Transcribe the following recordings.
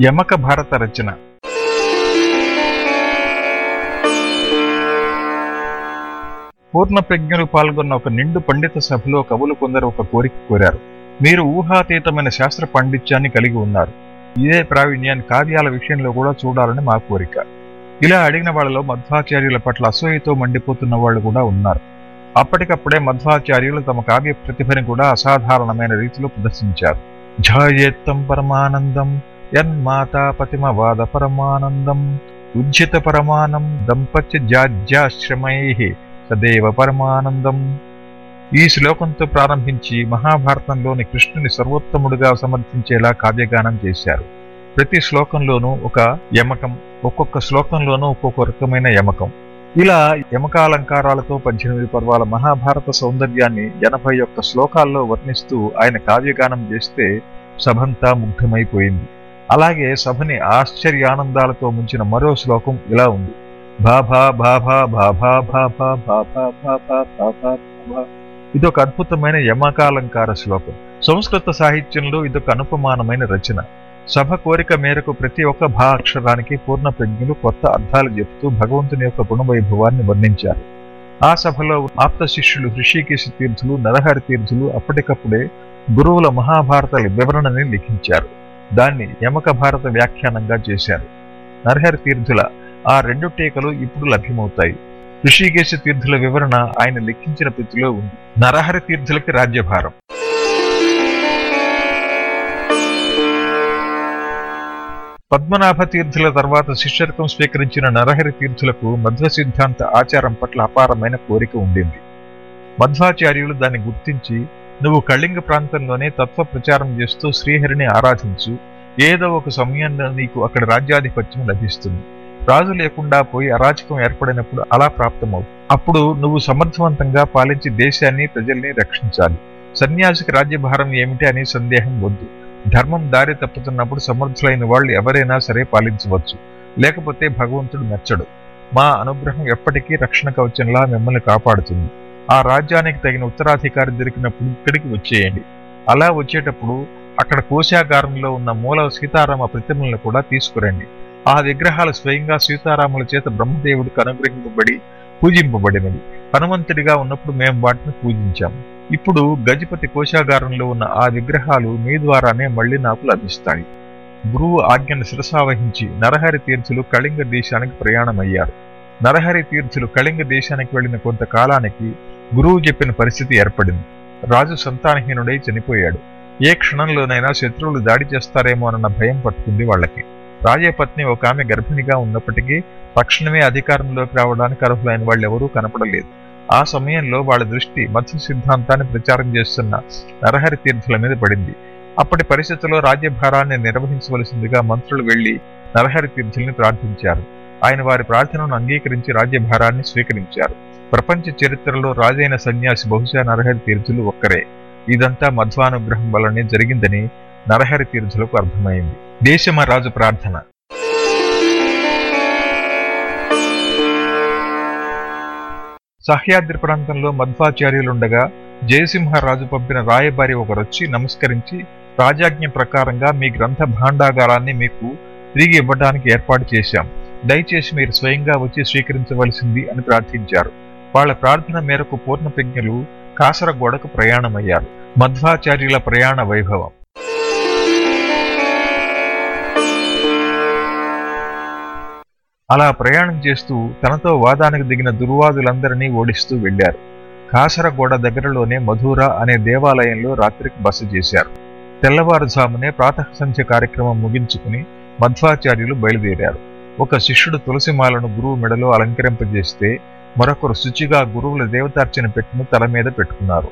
యమక భారత రచన. పూర్ణ ప్రజ్ఞలు పాల్గొన్న ఒక నిండు పండిత సభలో కవులు కొందరు ఒక కోరిక కోరారు. మీరు ఊహాతీతమైన శాస్త్ర పాండిత్యాన్ని కలిగి ఉన్నారు. ఇదే ప్రావీణ్యాన్ని కావ్యాల విషయంలో కూడా చూడాలని మా కోరిక. ఇలా అడిగిన వాళ్ళలో మధ్వాచార్యుల పట్ల అసూయతో మండిపోతున్న వాళ్ళు కూడా ఉన్నారు. అప్పటికప్పుడే మధ్వాచార్యులు తమ కావ్య ప్రతిభని కూడా అసాధారణమైన రీతిలో ప్రదర్శించారు. ఝాయేత్తం పరమానందం యన్మాతాపతిమవాద పరమానందం ఉజ్జిత పరమానం దంపత్య సదేవ పరమానందం ఈ శ్లోకంతో ప్రారంభించి మహాభారతంలోని కృష్ణుని సర్వోత్తముడుగా సమర్థించేలా కావ్యగానం చేశారు. ప్రతి శ్లోకంలోనూ ఒక యమకం ఒక్కొక్క శ్లోకంలోనూ ఒక్కొక్క రకమైన యమకం. ఇలా యమకాలంకారాలతో పద్దెనిమిది పర్వాల మహాభారత సౌందర్యాన్ని ఎనభై ఒక్క శ్లోకాల్లో వర్ణిస్తూ ఆయన కావ్యగానం చేస్తే సభంతా ముగ్ధమైపోయింది. అలాగే సభని ఆశ్చర్యానందాలతో ముంచిన మరో శ్లోకం ఇలా ఉంది. బాభా బాభా బాభా బాభా బాభా బాభా బాభా బాభా. ఇదొక అద్భుతమైన యమకాలంకార శ్లోకం. సంస్కృత సాహిత్యంలో ఇదొక అనుపమానమైన రచన. సభ కోరిక మేరకు ప్రతి ఒక్క భా అక్షరానికి పూర్ణ ప్రజ్ఞులు కొత్త అర్థాలు చెప్తూ భగవంతుని యొక్క గుణవైభవాన్ని వర్ణించారు. ఆ సభలో ఆప్త శిష్యులు హృషికేశ తీర్థులు నరహరి తీర్థులు అప్పటికప్పుడే గురువుల మహాభారతాల వివరణని లిఖించారు. దాన్ని యమక భారత వ్యాఖ్యానంగా చేశారు. నరహరి తీర్థుల ఆ రెండు టీకలు ఇప్పుడు లభ్యమవుతాయి. ఋషికేశ తీర్థుల వివరణ ఆయన లెక్కించిన ప్రతిలో ఉంది. నరహరి తీర్థులకి రాజ్యభారం. పద్మనాభ తీర్థుల తర్వాత శిష్యర్కం స్వీకరించిన నరహరి తీర్థులకు మధ్వ సిద్ధాంత ఆచారం పట్ల అపారమైన కోరిక ఉండింది. మధ్వాచార్యులు దాన్ని గుర్తించి నువ్వు కళింగ ప్రాంతంలోనే తత్వ ప్రచారం చేస్తూ శ్రీహరిని ఆరాధించు. ఏదో ఒక సమయంలో నీకు అక్కడ రాజ్యాధిపత్యం లభిస్తుంది. రాజు లేకుండా పోయి అరాచకం ఏర్పడినప్పుడు అలా ప్రాప్తమవు. అప్పుడు నువ్వు సమర్థవంతంగా పాలించి దేశాన్ని ప్రజల్ని రక్షించాలి. సన్యాసికి రాజ్యభారం ఏమిటి అనే సందేహం వద్దు. ధర్మం దారి తప్పుతున్నప్పుడు సమర్థులైన వాళ్ళు ఎవరైనా సరే పాలించవచ్చు. లేకపోతే భగవంతుడు మెచ్చడు. మా అనుగ్రహం ఎప్పటికీ రక్షణ కవచంలా మిమ్మల్ని కాపాడుతుంది. ఆ రాజ్యానికి తగిన ఉత్తరాధికారి దొరికినప్పుడు ఇక్కడికి వచ్చేయండి. అలా వచ్చేటప్పుడు అక్కడ కోశాగారంలో ఉన్న మూల సీతారామ ప్రతిమలను కూడా తీసుకురండి. ఆ విగ్రహాలు స్వయంగా సీతారాముల చేత బ్రహ్మదేవుడికి అనుగ్రహింపబడి పూజింపబడినవి. హనుమంతుడిగా ఉన్నప్పుడు మేము వాటిని పూజించాము ఇప్పుడు గజపతి కోశాగారంలో ఉన్న ఆ విగ్రహాలు మీ ద్వారానే మళ్ళీ నాకు లభిస్తాయి. గురువు ఆజ్ఞను శిరసావహించి నరహరి తీర్థులు కళింగ దేశానికి ప్రయాణమయ్యారు. నరహరి తీర్థులు కళింగ దేశానికి వెళ్ళిన కొంతకాలానికి గురువు చెప్పిన పరిస్థితి ఏర్పడింది. రాజు సంతానహీనుడై చనిపోయాడు. ఏ క్షణంలోనైనా శత్రువులు దాడి చేస్తారేమోనన్న భయం పట్టుకుంది వాళ్ళకి. రాజపత్ని ఒక ఆమె గర్భిణిగా ఉన్నప్పటికీ తక్షణమే అధికారంలోకి రావడానికి అర్హులైన వాళ్ళు ఎవరూ కనపడలేదు. ఆ సమయంలో వాళ్ళ దృష్టి మత్స్య సిద్ధాంతాన్ని ప్రచారం చేస్తున్న నరహరి తీర్థుల మీద పడింది. అప్పటి పరిస్థితుల్లో రాజ్యభారాన్ని నిర్వహించవలసిందిగా మంత్రులు వెళ్ళి నరహరి తీర్థుల్ని ప్రార్థించారు. ఆయన వారి ప్రార్థనను అంగీకరించి రాజ్యభారాన్ని స్వీకరించారు. ప్రపంచ చరిత్రలో రాజైన సన్యాసి బహుశా నరహరి తీర్థులు ఒక్కరే. ఇదంతా మధ్వానుగ్రహం వలనే జరిగిందని నరహరి తీర్థులకు అర్థమైంది. దేశమ రాజు ప్రార్థన? సహ్యాద్రి ప్రాంతంలో మధ్వాచార్యులుండగా జయసింహరాజు పంపిన రాయబారి ఒకరొచ్చి నమస్కరించి రాజాజ్ఞ ప్రకారంగా మీ గ్రంథ భాండాగారాన్ని మీకు తిరిగి ఇవ్వడానికి ఏర్పాటు చేశాం. దయచేసి మీరు స్వయంగా వచ్చి స్వీకరించవలసింది అని ప్రార్థించారు. వాళ్ళ ప్రార్థన మేరకు పూర్ణ కాసరగోడకు ప్రయాణమయ్యారు. మధ్వాచార్యుల ప్రయాణ వైభవం. అలా ప్రయాణం చేస్తూ తనతో వాదానికి దిగిన దుర్వాదులందరినీ ఓడిస్తూ వెళ్ళారు కాసరగోడ దగ్గరలోనే మధుర అనే దేవాలయంలో రాత్రికి బస చేశారు. తెల్లవారుజామునే ప్రాతః సంధ్య కార్యక్రమం ముగించుకుని మధ్వాచార్యులు బయలుదేరారు. ఒక శిష్యుడు తులసిమాలను గురువు మెడలో అలంకరింపజేస్తే మరొకరు శుచిగా గురువుల దేవతార్చన పెట్టును తల మీద పెట్టుకున్నారు.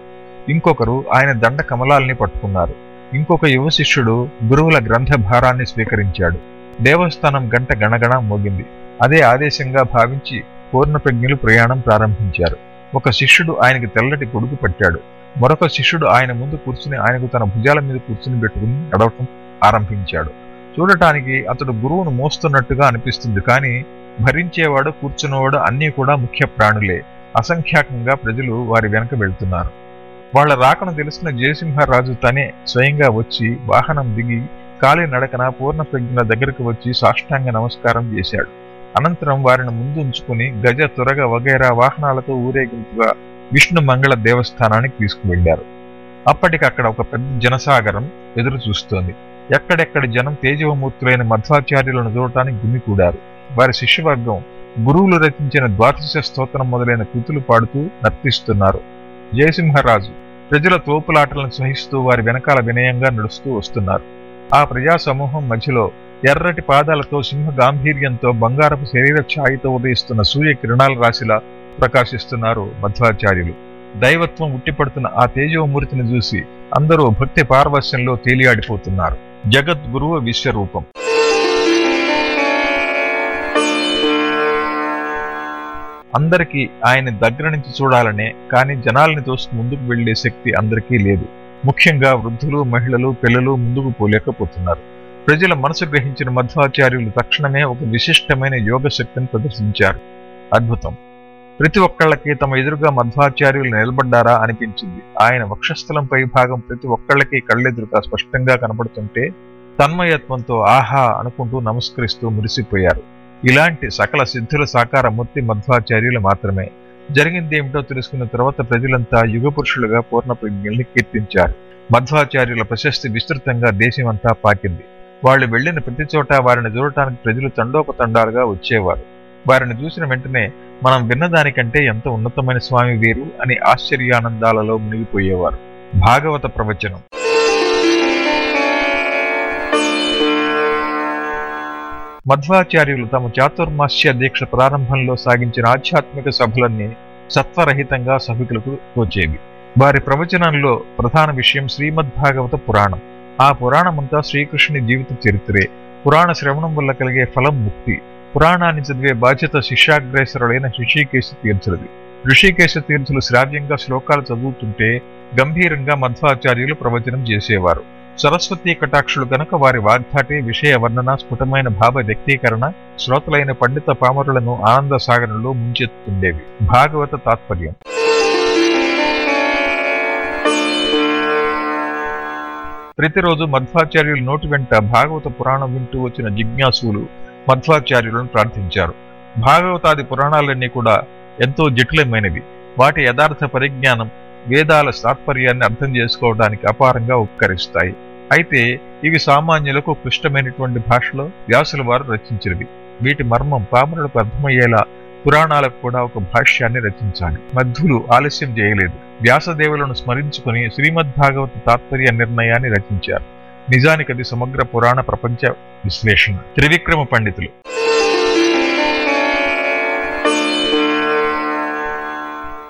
ఇంకొకరు ఆయన దండ కమలాల్ని పట్టుకున్నారు. ఇంకొక యువ శిష్యుడు గురువుల గ్రంథ భారాన్ని స్వీకరించాడు. దేవస్థానం గంట గణగణ మోగింది. అదే ఆదేశంగా భావించి పూర్ణప్రజ్ఞులు ప్రయాణం ప్రారంభించారు. ఒక శిష్యుడు ఆయనకి తెల్లటి గొడుగు పట్టాడు. మరొక శిష్యుడు ఆయన ముందు కూర్చుని ఆయనకు తన భుజాల మీద కూర్చుని పెట్టుకుని నడవటం ఆరంభించాడు. చూడటానికి అతడు గురువును మోస్తున్నట్టుగా అనిపిస్తుంది కానీ భరించేవాడు కూర్చున్నవాడు అన్నీ కూడా ముఖ్య ప్రాణులే. అసంఖ్యాకంగా ప్రజలు వారి వెనక వెళ్తున్నారు. వాళ్ళ రాకను తెలిసిన జయసింహరాజు తనే స్వయంగా వచ్చి వాహనం దిగి కాలి నడకన పూర్ణ ప్రజ్ఞల దగ్గరకు వచ్చి సాష్టాంగ నమస్కారం చేశాడు. అనంతరం వారిని ముందుంచుకుని గజ తురగ వగైరా వాహనాలతో ఊరేగింపుగా విష్ణు మంగళ దేవస్థానానికి తీసుకువెళ్ళారు అప్పటికక్కడ ఒక పెద్ద జనసాగరం ఎదురు చూస్తోంది ఎక్కడెక్కడి జనం తేజవమూర్తులైన మధ్వాచార్యులను చూడటానికి గుమికూడారు. వారి శిష్యవర్గం గురువులు రచించిన ద్వాదశ స్తోత్రం మొదలైన కృతులు పాడుతూ నర్తిస్తున్నారు. జయసింహరాజు ప్రజల తోపులాటలను సహిస్తూ వారి వెనకాల వినయంగా నడుస్తూ వస్తున్నారు. ఆ ప్రజా సమూహం మధ్యలో ఎర్రటి పాదాలతో సింహ గాంభీర్యంతో బంగారపు శరీర ఛాయితో ఉదయిస్తున్న సూర్య కిరణాల రాశిలా ప్రకాశిస్తున్నారు మధ్వాచార్యులు దైవత్వం ఉట్టిపడుతున్న ఆ తేజోమూర్తిని చూసి అందరూ భక్తి పార్వశ్యంలో తేలియాడిపోతున్నారు. జగద్గురువ విశ్వరూపం. అందరికీ ఆయన దగ్గర నుంచి చూడాలనే కానీ జనాల్ని తోస్తూ ముందుకు వెళ్ళే శక్తి అందరికీ లేదు. ముఖ్యంగా వృద్ధులు మహిళలు పిల్లలు ముందుకు పోలేకపోతున్నారు. ప్రజల మనసు గ్రహించిన మధ్వాచార్యులు తక్షణమే ఒక విశిష్టమైన యోగ శక్తిని ప్రదర్శించారు. అద్భుతం. ప్రతి ఒక్కళ్ళకి తమ ఎదురుగా మధ్వాచార్యులు నిలబడ్డారా అనిపించింది. ఆయన వక్షస్థలం పై భాగం ప్రతి ఒక్కళ్ళకి కళ్ళెదురుగా స్పష్టంగా కనబడుతుంటే తన్మయత్వంతో ఆహా అనుకుంటూ నమస్కరిస్తూ మురిసిపోయారు. ఇలాంటి సకల సిద్ధుల సాకార మూర్తి మధ్వాచార్యులు మాత్రమే. జరిగిందేమిటో తెలుసుకున్న తర్వాత ప్రజలంతా యుగపురుషులుగా పూర్ణ ప్రజ్ఞల్ని కీర్తించారు. మధ్వాచార్యుల ప్రశస్తి విస్తృతంగా దేశమంతా పాకింది. వాళ్ళు వెళ్ళిన ప్రతి చోట వారిని చూడటానికి ప్రజలు తండోపతండాలుగా వచ్చేవారు. వారిని చూసిన వెంటనే మనం విన్నదానికంటే ఎంత ఉన్నతమైన స్వామి వీరు అని ఆశ్చర్యానందాలలో మునిగిపోయేవారు. భాగవత ప్రవచనం. మధ్వాచార్యులు తమ చాతుర్మాస్య దీక్ష ప్రారంభంలో సాగించిన ఆధ్యాత్మిక సభలన్నీ సత్వరహితంగా సభికులకు తోచేవి. వారి ప్రవచనంలో ప్రధాన విషయం శ్రీమద్భాగవత పురాణం. ఆ పురాణమంతా శ్రీకృష్ణుని జీవిత చరిత్రే. పురాణ శ్రవణం వల్ల కలిగే ఫలం ముక్తి. పురాణాన్ని చదివే బాధ్యత శిష్యాగ్రేసరుడైన ఋషికేశ తీర్థులది. ఋషికేశ తీర్థులు శ్రావ్యంగా శ్లోకాలు చదువుతుంటే గంభీరంగా మధ్వాచార్యులు ప్రవచనం చేసేవారు. సరస్వతి కటాక్షులు గనక వారి వాగ్ధాటి విషయ వర్ణన స్ఫుటమైన భావ వ్యక్తీకరణ శ్రోతలైన పండిత పామరులను ఆనంద సాగరంలో ముంచెత్తుండేవి భాగవత తాత్పర్యం. ప్రతిరోజు మధ్వాచార్యుల నోటి వెంట భాగవత పురాణం వింటూ వచ్చిన జిజ్ఞాసులు మధ్వాచార్యులను ప్రార్థించారు. భాగవతాది పురాణాలన్నీ కూడా ఎంతో జటిలమైనవి. వాటి యథార్థ పరిజ్ఞానం వేదాల తాత్పర్యాన్ని అర్థం చేసుకోవడానికి అపారంగా ఉపకరిస్తాయి. అయితే ఇవి సామాన్యులకు క్లిష్టమైనటువంటి భాషలో వ్యాసుల వారు రచించినవి. వీటి మర్మం పామరులకు అర్థమయ్యేలా పురాణాలకు కూడా ఒక భాష్యాన్ని రచించాలి. మధ్యులు ఆలస్యం చేయలేదు. వ్యాసదేవులను స్మరించుకుని శ్రీమద్భాగవత తాత్పర్య నిర్ణయాన్ని రచించారు. నిజానికి అది సమగ్ర పురాణ ప్రపంచ విశ్లేషణ. త్రివిక్రమ పండితులు.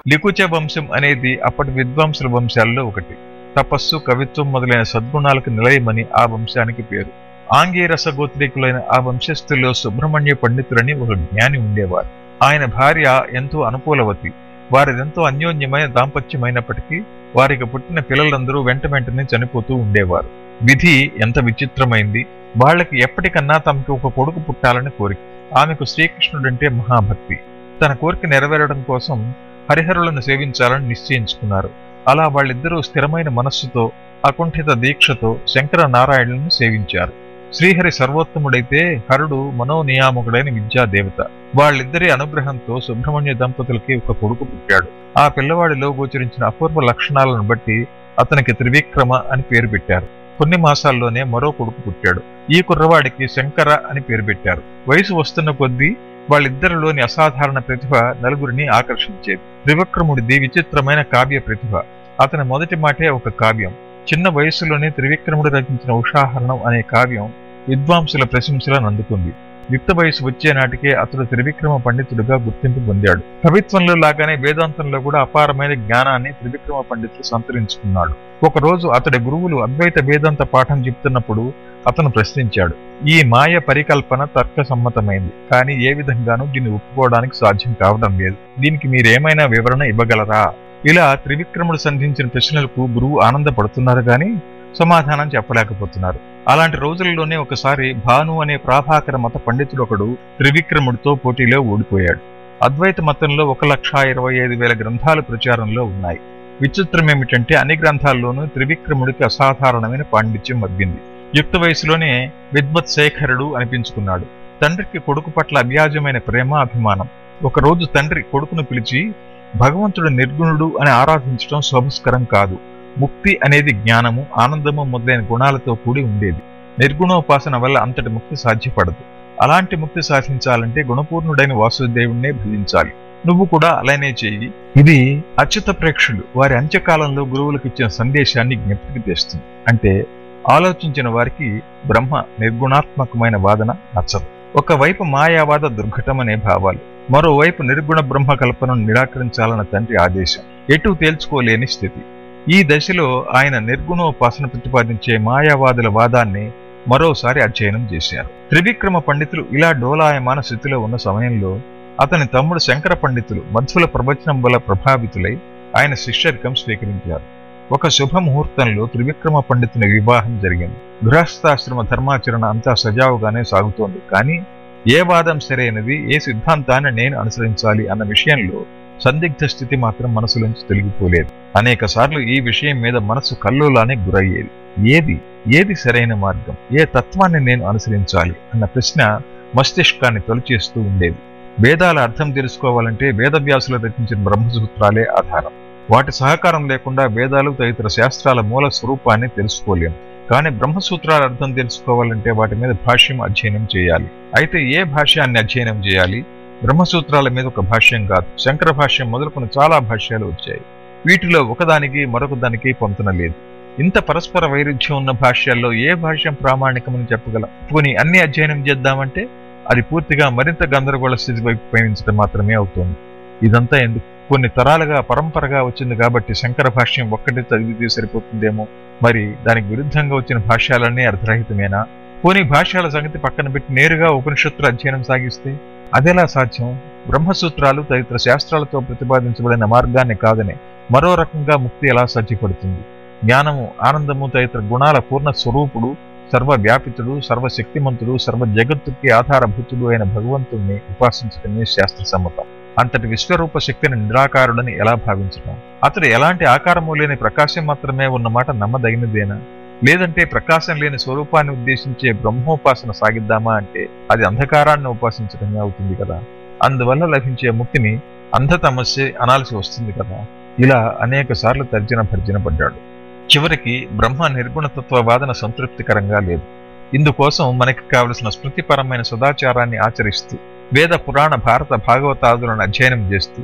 లికుచ వంశం అనేది అప్పటి విద్వాంసుల వంశాల్లో ఒకటి. తపస్సు కవిత్వం మొదలైన సద్గుణాలకు నిలయమని ఆ వంశానికి పేరు. ఆంగీరస గోత్రీకులైన ఆ వంశస్థుల్లో సుబ్రహ్మణ్య పండితులని ఒక జ్ఞాని ఉండేవారు. ఆయన భార్య ఎంతో అనుకూలవతి. వారిదెంతో అన్యోన్యమైన దాంపత్యమైనప్పటికీ వారికి పుట్టిన పిల్లలందరూ వెంట వెంటనే చనిపోతూ ఉండేవారు. విధి ఎంత విచిత్రమైంది! వాళ్ళకి ఎప్పటికన్నా తమకు ఒక కొడుకు పుట్టాలని కోరిక. ఆమెకు శ్రీకృష్ణుడంటే మహాభక్తి. తన కోరిక నెరవేరడం కోసం హరిహరులను సేవించాలని నిశ్చయించుకున్నారు. అలా వాళ్ళిద్దరూ స్థిరమైన మనస్సుతో అకుంఠిత దీక్షతో శంకర నారాయణులను సేవించారు. శ్రీహరి సర్వోత్తముడైతే హరుడు మనోనియామకుడైన విద్యాదేవత. వాళ్ళిద్దరి అనుగ్రహంతో సుబ్రహ్మణ్య దంపతులకి ఒక కొడుకు పుట్టాడు. ఆ పిల్లవాడిలో గోచరించిన అపూర్వ లక్షణాలను బట్టి అతనికి త్రివిక్రమ అని పేరు పెట్టారు. కొన్ని మాసాల్లోనే మరో కొడుకు పుట్టాడు. ఈ కుర్రవాడికి శంకర అని పేరు పెట్టారు. వయసు వస్తున్న కొద్దీ వాళ్ళిద్దరిలోని అసాధారణ ప్రతిభ నలుగురిని ఆకర్షించేది. త్రివిక్రముడిది విచిత్రమైన కావ్య ప్రతిభ. అతని మొదటి మాటే ఒక కావ్యం. చిన్న వయస్సులోనే త్రివిక్రముడు రచించిన ఉషాహరణం అనే కావ్యం విద్వాంసుల ప్రశంసలను అందుకుంది. యుక్త వయసు వచ్చే నాటికే అతడు త్రివిక్రమ పండితుడుగా గుర్తింపు పొందాడు. కవిత్వంలో లాగానే వేదాంతంలో కూడా అపారమైన జ్ఞానాన్ని త్రివిక్రమ పండితుడు సంతరించుకున్నాడు. ఒకరోజు అతడి గురువులు అద్వైత వేదాంత పాఠం చెప్తున్నప్పుడు అతను ప్రశ్నించాడు. ఈ మాయ పరికల్పన తర్కసమ్మతమైంది కానీ ఏ విధంగానూ దీన్ని ఒప్పుకోవడానికి సాధ్యం కావడం లేదు. దీనికి మీరేమైనా వివరణ ఇవ్వగలరా? ఇలా త్రివిక్రముడు సంధించిన ప్రశ్నలకు గురువు ఆనందపడుతున్నారు గాని సమాధానం చెప్పలేకపోతున్నారు. అలాంటి రోజుల్లోనే ఒకసారి భాను అనే ప్రాభాకర మత పండితుడు ఒకడు త్రివిక్రముడితో పోటీలో ఓడిపోయాడు. అద్వైత మతంలో ఒక లక్ష ఇరవై ఐదు వేల గ్రంథాలు ప్రచారంలో ఉన్నాయి. విచిత్రం ఏమిటంటే అన్ని గ్రంథాల్లోనూ త్రివిక్రముడికి అసాధారణమైన పాండిత్యం మగ్గింది. యుక్త వయసులోనే విద్వత్ శేఖరుడు అనిపించుకున్నాడు. తండ్రికి కొడుకు పట్ల అవ్యాజమైన ప్రేమ అభిమానం. ఒకరోజు తండ్రి కొడుకును పిలిచి భగవంతుడు నిర్గుణుడు అని ఆరాధించడం శోభస్కరం కాదు. ముక్తి అనేది జ్ఞానము ఆనందము మొదలైన గుణాలతో కూడి ఉండేది. నిర్గుణోపాసన వల్ల అంతటి ముక్తి సాధ్యపడదు. అలాంటి ముక్తి సాధించాలంటే గుణపూర్ణుడైన వాసుదేవుణ్ణే భజించాలి. నువ్వు కూడా అలానే చేయి ఇది అచ్యుత ప్రేక్షులు వారి అంత్యకాలంలో గురువులకు ఇచ్చిన సందేశాన్ని జ్ఞప్తికి తెస్తుంది. అంటే ఆలోచించిన వారికి బ్రహ్మ నిర్గుణాత్మకమైన వాదన నచ్చదు. ఒకవైపు మాయావాద దుర్ఘటమనే భావాలు మరోవైపు నిర్గుణ బ్రహ్మ కల్పనను నిరాకరించాలన్న తండ్రి ఆదేశం. ఎటు తేల్చుకోలేని స్థితి. ఈ దశలో ఆయన నిర్గుణోపాసన ప్రతిపాదించే మాయావాదుల వాదాన్ని మరోసారి అధ్యయనం చేశారు. త్రివిక్రమ పండితులు ఇలా డోలాయమాన స్థితిలో ఉన్న సమయంలో అతని తమ్ముడు శంకర పండితులు మధ్వుల ప్రవచనం వల్ల ప్రభావితులై ఆయన శిష్యరికం స్వీకరించారు. ఒక శుభముహూర్తంలో త్రివిక్రమ పండితుని వివాహం జరిగింది. గృహస్థాశ్రమ ధర్మాచరణ అంతా సజావుగానే సాగుతోంది. కానీ ఏ వాదం సరైనది ఏ సిద్ధాంతాన్ని నేను అనుసరించాలి అన్న విషయంలో సందిగ్ధ స్థితి మాత్రం మనసులోంచి తొలగిపోలేదు. అనేక సార్లు ఈ విషయం మీద మనసు కల్లోలానే గురయ్యేది. ఏది? ఏది సరైన మార్గం? ఏ తత్వాన్ని నేను అనుసరించాలి అన్న ప్రశ్న మస్తిష్కాన్ని తొలిచేస్తూ ఉండేది. వేదాల అర్థం తెలుసుకోవాలంటే వేదవ్యాసులు రచించిన బ్రహ్మసూత్రాలే ఆధారం. వాటి సహకారం లేకుండా వేదాలు తదితర శాస్త్రాల మూల స్వరూపాన్ని తెలుసుకోలేం. కానీ బ్రహ్మసూత్రాల అర్థం తెలుసుకోవాలంటే వాటి మీద భాష్యం అధ్యయనం చేయాలి. అయితే ఏ భాష్యాన్ని అధ్యయనం చేయాలి? బ్రహ్మసూత్రాల మీద ఒక భాష్యం కాదు. శంకర భాష్యం మొదలుకొని చాలా భాష్యాలు వచ్చాయి. వీటిలో ఒకదానికి మరొక దానికి పొంతన లేదు. ఇంత పరస్పర వైరుధ్యం ఉన్న భాష్యాల్లో ఏ భాష్యం ప్రామాణికమని చెప్పగలం? పోనీ అన్ని అధ్యయనం చేద్దామంటే అది పూర్తిగా మరింత గందరగోళ స్థితి వైపు పయనించడం మాత్రమే అవుతుంది. ఇదంతా ఎందుకు? కొన్ని తరాలుగా పరంపరగా వచ్చింది కాబట్టి శంకర భాష్యం ఒక్కటి చదివితే సరిపోతుందేమో. మరి దానికి విరుద్ధంగా వచ్చిన భాష్యాలన్నీ అర్ధరహితమేనా? పోనీ భాష్యాల సంగతి పక్కన పెట్టి నేరుగా ఉపనిషత్తుల అధ్యయనం సాగిస్తే అదెలా సాధ్యం? బ్రహ్మసూత్రాలు తదితర శాస్త్రాలతో ప్రతిపాదించబడిన మార్గాన్ని కాదని మరో రకంగా ముక్తి ఎలా సాధ్యపడుతుంది? జ్ఞానము ఆనందము తదితర గుణాల పూర్ణ స్వరూపుడు సర్వవ్యాపితుడు సర్వశక్తిమంతుడు సర్వ జగత్తుకి ఆధారభూతుడు అయిన భగవంతుణ్ణి ఉపాసించడమే శాస్త్ర సమ్మతం. అంతటి విశ్వరూప శక్తిని నిరాకారుడని ఎలా భావించడం అతడు ఎలాంటి ఆకారము లేని ప్రకాశం మాత్రమే ఉన్నమాట నమ్మదగినదేనా? లేదంటే ప్రకాశం లేని స్వరూపాన్ని ఉద్దేశించే బ్రహ్మోపాసన సాగిద్దామా అంటే అది అంధకారాన్ని ఉపాసించడమే అవుతుంది కదా. అందువల్ల లభించే ముక్తిని అంధతమస్య అనాల్సి వస్తుంది కదా. ఇలా అనేక సార్లు తర్జన భర్జన పడ్డాడు. చివరికి బ్రహ్మ నిర్గుణతత్వ వాదన సంతృప్తికరంగా లేదు. ఇందుకోసం మనకి కావలసిన స్మృతిపరమైన సదాచారాన్ని ఆచరిస్తూ వేద పురాణ భారత భాగవతాదులను అధ్యయనం చేస్తూ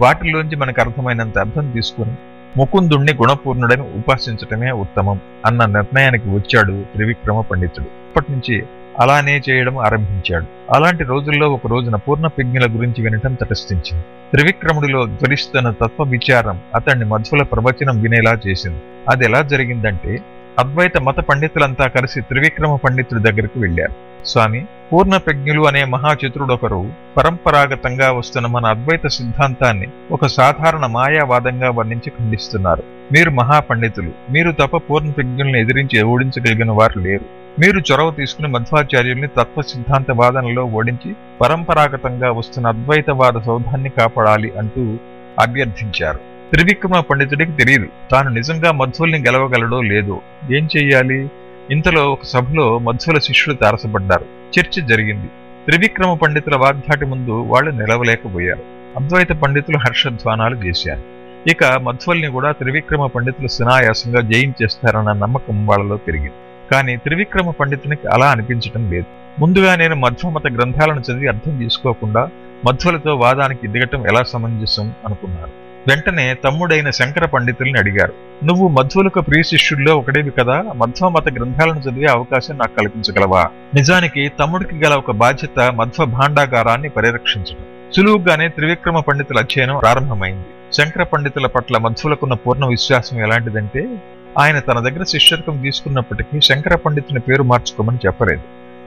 వాటిలోంచి మనకు అర్థమైనంత అర్థం తీసుకుని ముకుందుణ్ణి గుణపూర్ణుడని ఉపాసించటమే ఉత్తమం అన్న నిర్ణయానికి వచ్చాడు త్రివిక్రమ పండితుడు. అప్పటి నుంచి అలానే చేయడం ఆరంభించాడు. అలాంటి రోజుల్లో ఒక రోజున పూర్ణ పిజ్ఞుల గురించి వినటం తటస్థించింది. త్రివిక్రముడిలో జ్వలిస్తున్న తత్వ విచారం అతన్ని మధ్యుల ప్రవచనం వినేలా చేసింది. అది ఎలా జరిగిందంటే అద్వైత మత పండితులంతా కలిసి త్రివిక్రమ పండితుడి దగ్గరికి వెళ్ళారు. స్వామి పూర్ణ ప్రజ్ఞులు అనే మహాచతురుడొకరు పరంపరాగతంగా వస్తున్న మన అద్వైత సిద్ధాంతాన్ని ఒక సాధారణ మాయావాదంగా వర్ణించి ఖండిస్తున్నారు. మీరు మహాపండితులు మీరు తప్ప పూర్ణ ప్రజ్ఞుల్ని ఎదిరించి ఓడించగలిగిన వారు లేరు. మీరు చొరవ తీసుకుని మధ్వాచార్యుల్ని తత్వ సిద్ధాంత వాదనలో ఓడించి పరంపరాగతంగా వస్తున్న అద్వైతవాద సౌధాన్ని కాపాడాలి అంటూ అభ్యర్థించారు త్రివిక్రమ పండితుడికి తెలియదు తాను నిజంగా మధ్వల్ని గెలవగలడో లేదో. ఏం చెయ్యాలి? ఇంతలో ఒక సభలో మధ్వల శిష్యులు తారసపడ్డారు. చర్చ జరిగింది. త్రివిక్రమ పండితుల వాగ్ధాటి ముందు వాళ్ళు నిలవలేకపోయారు. అద్వైత పండితులు హర్షధ్వానాలు చేశారు. ఇక మధ్వల్ని కూడా త్రివిక్రమ పండితులు సునాయాసంగా జయించేస్తారన్న నమ్మకం వాళ్ళలో పెరిగింది. కానీ త్రివిక్రమ పండితునికి అలా అనిపించటం లేదు. ముందుగా నేను మధ్వమత గ్రంథాలను చదివి అర్థం చేసుకోకుండా మధ్వలతో వాదానికి దిగటం ఎలా సమంజసం అనుకున్నారు? వెంటనే తమ్ముడైన శంకర పండితుల్ని అడిగారు. నువ్వు మధ్వులకు ప్రియ శిష్యుల్లో ఒకడేవి కదా మధ్వ మత గ్రంథాలను చదివే అవకాశం నాకు కల్పించగలవా? నిజానికి తమ్ముడికి గల ఒక బాధ్యత మధ్వ భాండాగారాన్ని పరిరక్షించడం సులువుగానే త్రివిక్రమ పండితుల అధ్యయనం ప్రారంభమైంది. శంకర పండితుల పట్ల మధ్వలకున్న పూర్ణ విశ్వాసం ఎలాంటిదంటే ఆయన తన దగ్గర శిష్యత్వం తీసుకున్నప్పటికీ శంకర పండితుని పేరు మార్చుకోమని చెప్పలేదు.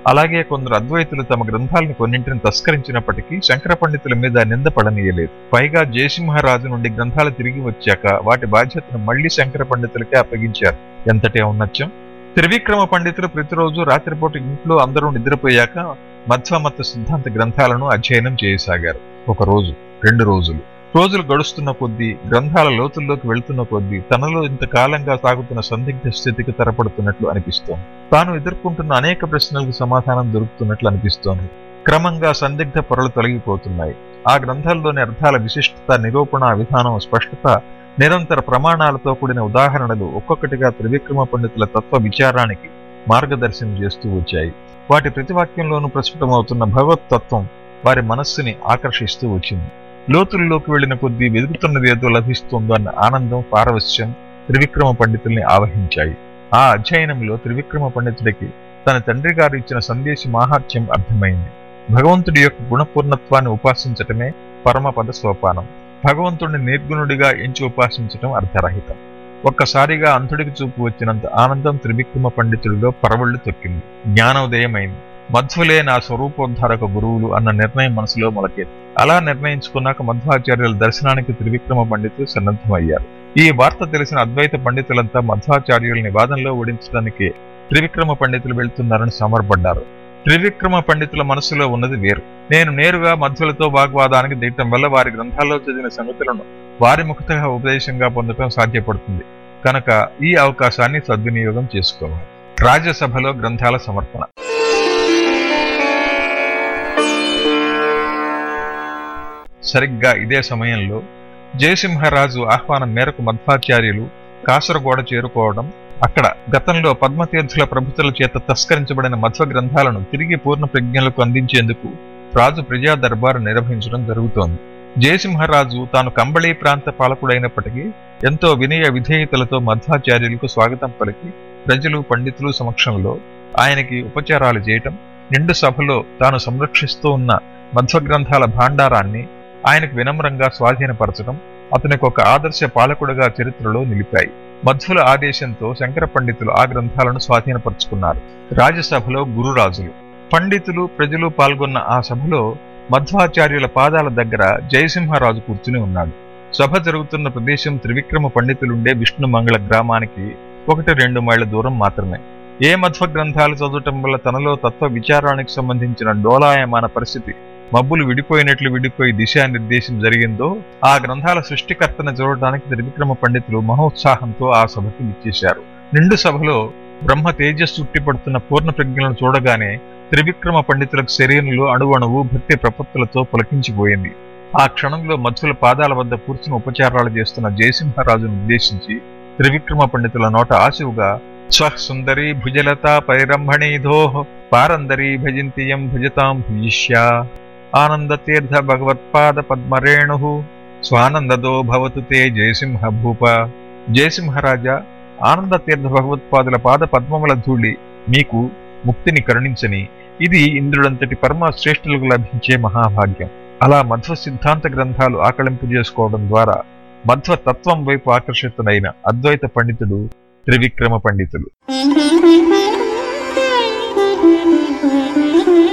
అలాగే కొందరు అద్వైతులు తమ గ్రంథాలను కొన్నింటిని తస్కరించినప్పటికీ శంకర పండితుల మీద నింద పడనీయలేదు. పైగా జయసింహరాజు నుండి గ్రంథాలు తిరిగి వచ్చాక వాటి బాధ్యతను మళ్ళీ శంకర పండితులకే అప్పగించారు. ఎంతటే ఉన్నత్యం త్రివిక్రమ పండితులు ప్రతిరోజు రాత్రిపూట ఇంట్లో అందరూ నిద్రపోయాక మధ్వమత సిద్ధాంత గ్రంథాలను అధ్యయనం చేయసాగారు. ఒక రోజు రెండు రోజులు. రోజులు గడుస్తున్న కొద్దీ గ్రంథాల లోతుల్లోకి వెళ్తున్న కొద్దీ తనలో ఇంతకాలంగా సాగుతున్న సందిగ్ధ స్థితికి తరపడుతున్నట్లు అనిపిస్తోంది. తాను ఎదుర్కొంటున్న అనేక ప్రశ్నలకు సమాధానం దొరుకుతున్నట్లు అనిపిస్తోంది. క్రమంగా సందిగ్ధ పొరలు తొలగిపోతున్నాయి. ఆ గ్రంథాల్లోని అర్థాల విశిష్టత నిరూపణ విధానం స్పష్టత నిరంతర ప్రమాణాలతో కూడిన ఉదాహరణలు ఒక్కొక్కటిగా త్రివిక్రమ పండితుల తత్వ విచారానికి మార్గదర్శనం చేస్తూ వచ్చాయి. వాటి ప్రతివాక్యంలోనూ ప్రస్ఫుటమవుతున్న భగవతత్వం వారి మనస్సుని ఆకర్షిస్తూ వచ్చింది. లోతుల్లోకి వెళ్ళిన కొద్దీ వెతుకుతున్నది ఏదో లభిస్తుందో అన్న ఆనందం పారవశ్యం త్రివిక్రమ పండితుల్ని ఆవహించాయి. ఆ అధ్యయనంలో త్రివిక్రమ పండితుడికి తన తండ్రి గారు ఇచ్చిన సందేశ మాహాత్యం అర్థమైంది. భగవంతుడి యొక్క గుణపూర్ణత్వాన్ని ఉపాసించటమే పరమపద సోపానం. భగవంతుడిని నిర్గుణుడిగా ఎంచి ఉపాసించటం అర్థరహితం. ఒక్కసారిగా అంతుడికి చూపు వచ్చినంత ఆనందం త్రివిక్రమ పండితుడిలో పరవళ్ళు తొక్కింది. జ్ఞానోదయమైంది. మధ్వలే నా స్వరూపోద్ధారక గురువులు అన్న నిర్ణయం మనసులో మొలకేది అలా నిర్ణయించుకున్నాక మధ్వాచార్యుల దర్శనానికి త్రివిక్రమ పండితులు సన్నద్ధమయ్యారు. ఈ వార్త తెలిసిన అద్వైత పండితులంతా మధ్వాచార్యుల్ని వాదంలో ఓడించడానికి త్రివిక్రమ పండితులు వెళ్తున్నారని సమర్పడ్డారు. త్రివిక్రమ పండితుల మనసులో ఉన్నది వేరు. నేను నేరుగా మధ్యులతో వాగ్వాదానికి దిగటం వల్ల వారి గ్రంథాల్లో చదివిన సంగతులను వారి ముఖతగా ఉపదేశంగా పొందటం సాధ్యపడుతుంది. కనుక ఈ అవకాశాన్ని సద్వినియోగం చేసుకోవాలి. రాజ్యసభలో గ్రంథాల సమర్పణ. సరిగ్గా ఇదే సమయంలో జయసింహరాజు ఆహ్వానం మేరకు మధ్వాచార్యులు కాసరగోడ చేరుకోవడం అక్కడ గతంలో పద్మతీర్థుల ప్రభుత్వల చేత తస్కరించబడిన మధ్వ గ్రంథాలను తిరిగి పూర్ణ ప్రజ్ఞలకు అందించేందుకు రాజు ప్రజా దర్బారు నిర్వహించడం జరుగుతోంది. జయసింహరాజు తాను కంబళీ ప్రాంత పాలకుడైనప్పటికీ ఎంతో వినయ విధేయతలతో మధ్వాచార్యులకు స్వాగతం పలికి ప్రజలు పండితులు సమక్షంలో ఆయనకి ఉపచారాలు చేయటం నిండు సభలో తాను సంరక్షిస్తూ ఉన్న మధ్వ గ్రంథాల భాండారాన్ని ఆయనకు వినమ్రంగా స్వాధీనపరచడం అతనికి ఒక ఆదర్శ పాలకుడుగా చరిత్రలో నిలిపాయి. మధ్వుల ఆదేశంతో శంకర పండితులు ఆ గ్రంథాలను స్వాధీనపరుచుకున్నారు. రాజ్యసభలో గురురాజులు పండితులు ప్రజలు పాల్గొన్న ఆ సభలో మధ్వాచార్యుల పాదాల దగ్గర జయసింహరాజు కూర్చుని ఉన్నాడు. సభ జరుగుతున్న ప్రదేశం త్రివిక్రమ పండితులుండే విష్ణుమంగళ గ్రామానికి ఒకటి రెండు మైళ్ళ దూరం మాత్రమే. ఏ మధ్వ గ్రంథాలు చదవటం వల్ల తనలో తత్వ విచారానికి సంబంధించిన డోలాయమాన పరిస్థితి మబ్బులు విడిపోయినట్లు విడిపోయి దిశానిర్దేశం జరిగిందో ఆ గ్రంథాల సృష్టికర్తను చూడటానికి త్రివిక్రమ పండితులు మహోత్సాహంతో ఆ సభకు ఇచ్చేశారు నిండు సభలో బ్రహ్మ తేజస్సు ఉట్టిపడుతున్న పూర్ణ ప్రజ్ఞలను చూడగానే త్రివిక్రమ పండితులకు శరీరంలో అణువణువు భక్తి ప్రపత్తులతో పులకించిపోయింది. ఆ క్షణంలో మధ్యుల పాదాల వద్ద కూర్చుని ఉపచారాలు చేస్తున్న జయసింహరాజును ఉద్దేశించి త్రివిక్రమ పండితుల నోట ఆశువుగా స్వః సుందరీ భుజలతా పరిరంభణీధో పారందరీ భజంతియం భుజతాం భుజిష్యా ఆనందతీర్థ భగవత్పాద పద్మరేణు. స్వానందదో భవతు తే జయసింహ భూప జయసింహరాజా ఆనందతీర్థ భగవత్పాదుల పాద పద్మముల ధూళి మీకు ముక్తిని కరుణించని. ఇది ఇంద్రుడంతటి పరమ శ్రేష్ఠులకు లభించే మహాభాగ్యం. అలా మధ్వ సిద్ధాంత గ్రంథాలు ఆకళింపు చేసుకోవడం ద్వారా మధ్వ తత్వం వైపు ఆకర్షితులైన అద్వైత పండితుడు త్రివిక్రమ పండితులు. Mm-hmm.